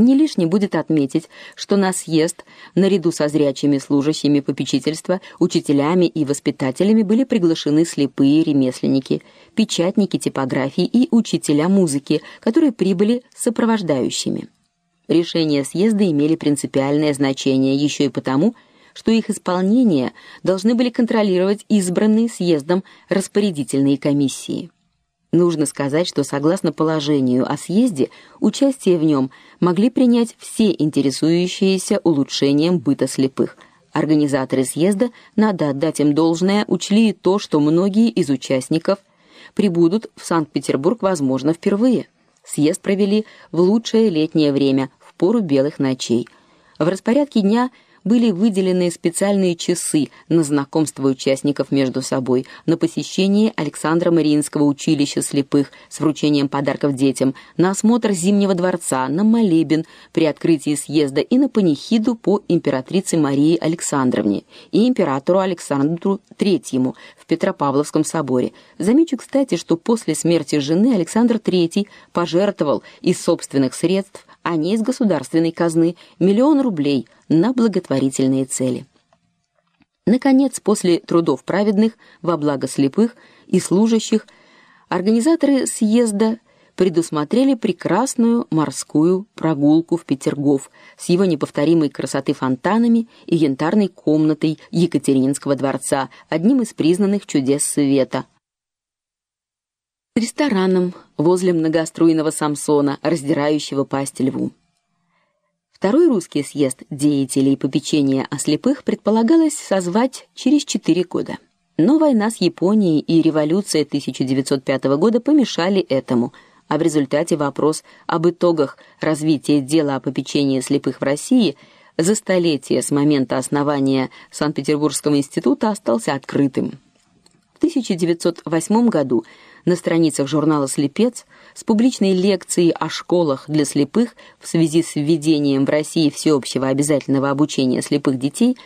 Не лишне будет отметить, что на съезд, наряду со зрячими служащими попечительства, учителями и воспитателями были приглашены слепые ремесленники, печатники типографии и учителя музыки, которые прибыли сопровождающими. Решения съезда имели принципиальное значение еще и потому, что их исполнение должны были контролировать избранные съездом распорядительные комиссии. Нужно сказать, что согласно положению о съезде, участие в нем могли принять все интересующиеся улучшением быта слепых. Организаторы съезда, надо отдать им должное, учли и то, что многие из участников прибудут в Санкт-Петербург, возможно, впервые. Съезд провели в лучшее летнее время, в пору белых ночей. В распорядке дня – были выделены специальные часы на знакомство участников между собой, на посещение Александра Мариинского училища слепых с вручением подарков детям, на осмотр Зимнего дворца, на молебен при открытии съезда и на панихиду по императрице Марии Александровне и императору Александру III в Петропавловском соборе. Замечу, кстати, что после смерти жены Александр III пожертвовал из собственных средств а не из государственной казны, миллион рублей на благотворительные цели. Наконец, после трудов праведных во благо слепых и служащих, организаторы съезда предусмотрели прекрасную морскую прогулку в Петергоф с его неповторимой красоты фонтанами и янтарной комнатой Екатерининского дворца, одним из признанных чудес света, рестораном возле многоструйного Самсона, раздирающего пасть льву. Второй русский съезд деятелей попечения о слепых предполагалось созвать через четыре года. Но война с Японией и революция 1905 года помешали этому, а в результате вопрос об итогах развития дела о попечении слепых в России за столетие с момента основания Санкт-Петербургского института остался открытым. В 1908 году на страницах журнала Слепец с публичной лекцией о школах для слепых в связи с введением в России всеобщего обязательного обучения слепых детей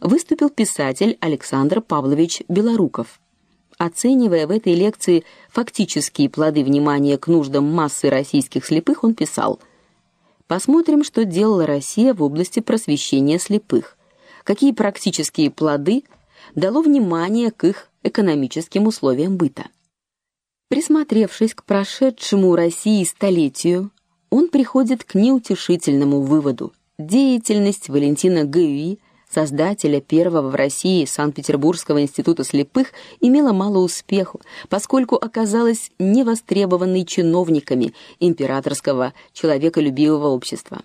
выступил писатель Александр Павлович Белоруков. Оценивая в этой лекции фактические плоды внимания к нуждам массы российских слепых, он писал: Посмотрим, что делала Россия в области просвещения слепых. Какие практические плоды дало внимание к их экономическим условиям быта. Присмотревшись к прошедшему России столетию, он приходит к неутешительному выводу. Деятельность Валентина Гюи, создателя первого в России Санкт-Петербургского института слепых, имела мало успеху, поскольку оказалась невостребованной чиновниками императорского человеколюбивого общества.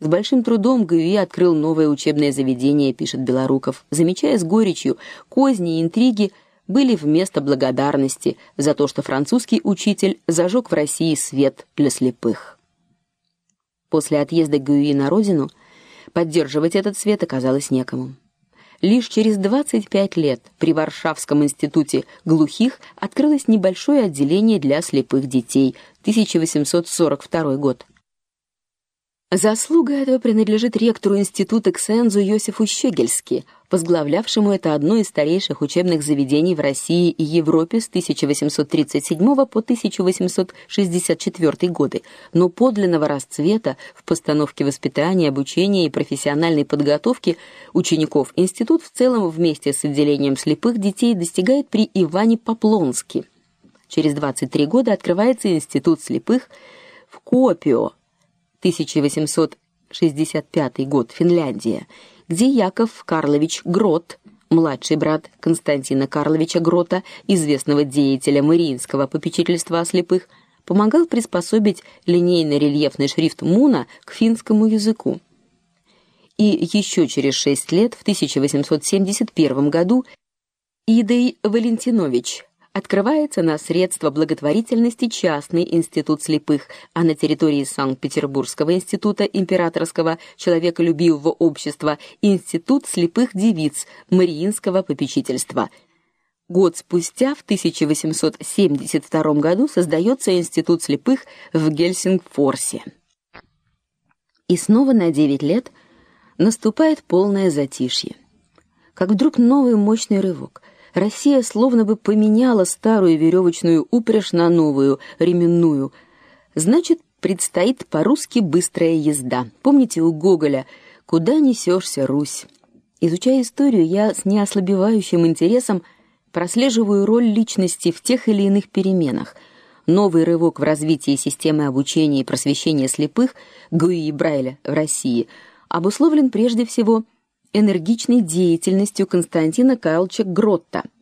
С большим трудом Гюи открыл новое учебное заведение, пишет Белоруков, замечая с горечью козни и интриги были вместо благодарности за то, что французский учитель зажег в России свет для слепых. После отъезда Гюи на родину поддерживать этот свет оказалось некому. Лишь через 25 лет при Варшавском институте глухих открылось небольшое отделение для слепых детей. 1842 год. Заслуга этого принадлежит ректору института Ксензу Йосифу Щегельски, возглавлявшему это одно из старейших учебных заведений в России и Европе с 1837 по 1864 годы, но подлинного расцвета в постановке воспитания, обучения и профессиональной подготовки учеников институт в целом вместе с отделением слепых детей достигает при Иване Поплонске. Через 23 года открывается институт слепых в Копио 1865 год, Финляндия, где Яков Карлович Грот, младший брат Константина Карловича Грота, известного деятеля Мариинского попечительства о слепых, помогал приспособить линейно-рельефный шрифт Муна к финскому языку. И еще через шесть лет, в 1871 году, Идей Валентинович открывается на средства благотворительности частный институт слепых, а на территории Санкт-Петербургского института императорского человеколюбивого общества институт слепых девиц Мариинского попечительства. Год спустя, в 1872 году, создается институт слепых в Гельсингфорсе. И снова на 9 лет наступает полное затишье. Как вдруг новый мощный рывок. Россия словно бы поменяла старую веревочную упряжь на новую, ременную. Значит, предстоит по-русски быстрая езда. Помните у Гоголя «Куда несешься, Русь?» Изучая историю, я с неослабевающим интересом прослеживаю роль личности в тех или иных переменах. Новый рывок в развитии системы обучения и просвещения слепых Гуи и Брайля в России обусловлен прежде всего энергичной деятельностью Константина Карловича Гротта –